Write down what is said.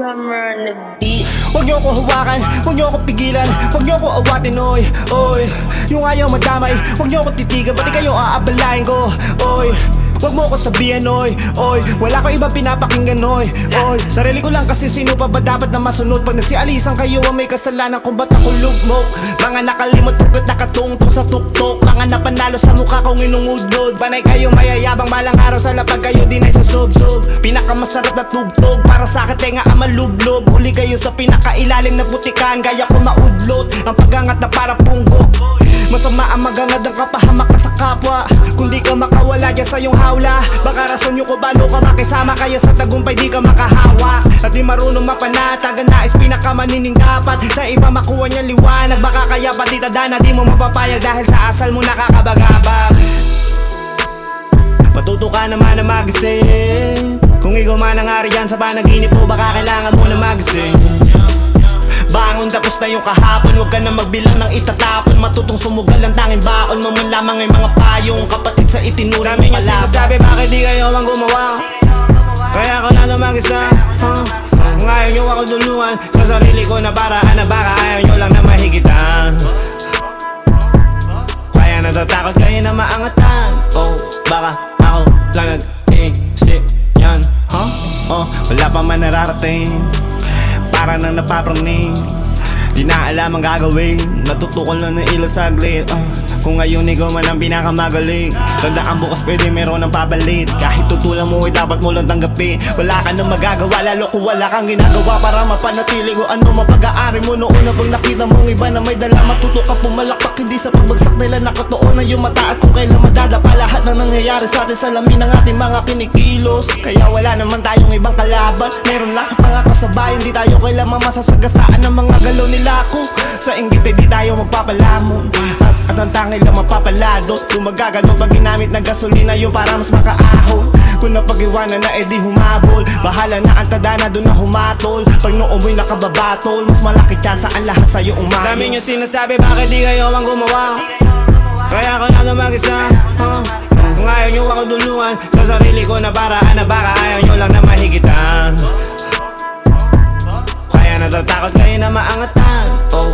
on the beat. Huwag niyo ako hawakan, huwag niyo ako pigilan. Huwag niyo ako awatin, oy, oy. Yung ayaw madamay, huwag niyo ako titigan. Pati kayo aabalain ko, oy Huwag mo ako sabihan, oy, oy. Wala ko ibang pinapakinggan, oy, oy. Sarili ko lang kasi sino pa ba dapat na masunod? Pag nasialisan kayo ang may kasalanan kung ba't ako lugmok Mga nakalimot pagkat nakatungtong sa tuktok. Mga napanalo sa mukha kong inungudlod. Panay kayo mayayabang malang araw sa lapag kayo din ay sa sub-sub Pinakamasarap na tugtog para sa akin tenga ang malublob. Huli kayo sa pinakailalim na putikan Gaya ko maudlot. Ang pagangat na para punggo Masama ang magangad ang kapahamak ka sa kapwa. Kung di ka makawala dyan sa iyong hawla Baka rason ko balo ka makisama. Kaya sa tagumpay di ka makahawa At di marunong mapanatag Ang nais pinakamanining dapat. Sa iba makuha niya liwanag. Baka kaya pati tadana di mo mapapayag Dahil sa asal mo nakakabagabag. Matuto ka naman na magising. Kung ikaw man ang ari dyan sa panaginip mo Baka kailangan na yung kahapon Huwag ka na magbilang ng itatapon. Matutong sumugal ang tanging baon mo man lamang ay mga payong Kapatid sa itinuring Dami niyo sinasabi, bakit di kayo ang gumawa? Kaya ako na lumagisa huh? Kung ayaw nyo ako tulungan Sa sarili ko na paraan na baka ayaw nyo lang na mahigitan. Kaya natatakot kayo na maangatan Oh, baka ako lang nag-iisip yan Huh? Oh, wala pa man nararating. Para nang napapraning Di na alam ang gagawin. Natutukol na ng ilo saglit ah, Kung ngayon ikaw man ang pinakamagaling Tandaan bukas pwede meron ng pabalit Kahit tutulan mo ay dapat mo lang tanggapin. Wala ka nang magagawa lalo kung wala kang ginagawa. Para mapanatili ko ano mapag-aari mo. Noon na pag nakita mong iba na may dala Matuto ka pumalakpak. Hindi sa pagbagsak nila Nakatuon na yung mata at kung kailan madadapa Lahat ng nangyayari sa atin. Salamin ng ating mga kinikilos Kaya wala naman tayong ibang kalaban. Meron lang mga kasabayan Di tayo kailanman masasagasaan ng mga galaw nila. Ako Sa inggit ay di tayo magpapalamon At, at ang lang mapapaladot Kung magagano pag ginamit ng gasolina yun para mas makaahon? Kung napag-iwanan na edi humabol. Bahala na ang tadana doon na humatol. Pag noo mo'y nakababatol Mas malaki tsansa ang lahat sa'yo umayon. Dami nyo sinasabi bakit di kayo ang gumawa? Kaya ako na lumagisa. Huh? Kung ayaw nyo ako tulungan Sa sarili ko na paraan na baka ayaw nyo lang na mahigitan. Kaya natatakot kayo na maangatan Oh,